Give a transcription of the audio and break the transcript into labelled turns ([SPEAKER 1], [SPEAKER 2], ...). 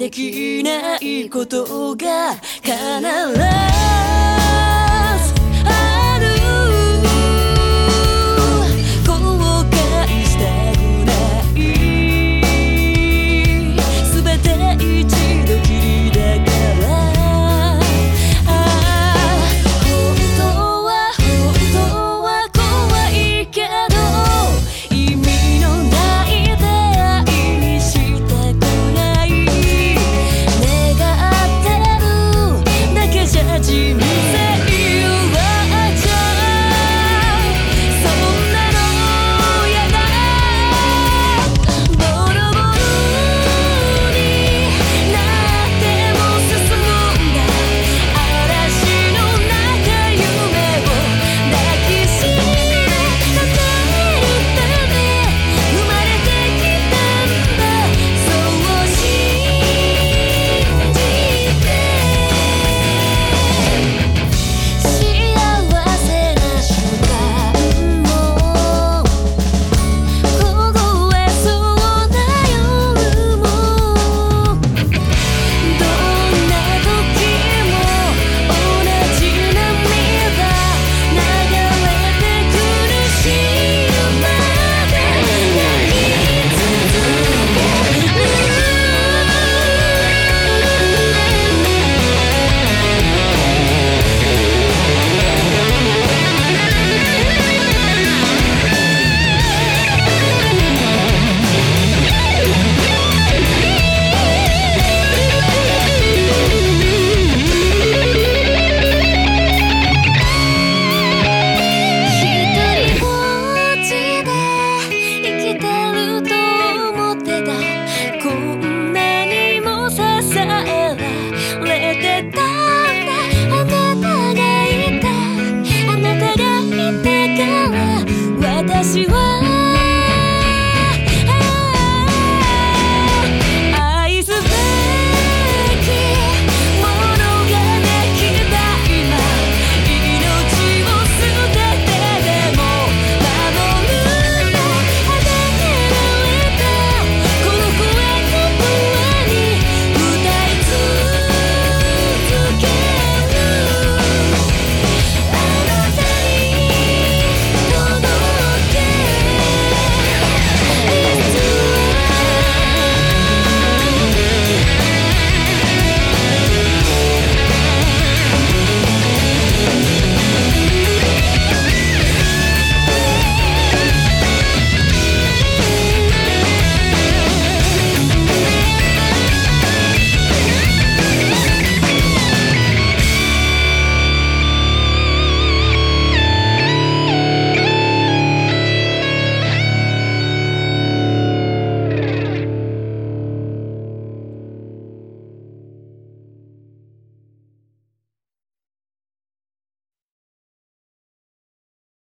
[SPEAKER 1] できないことが必ず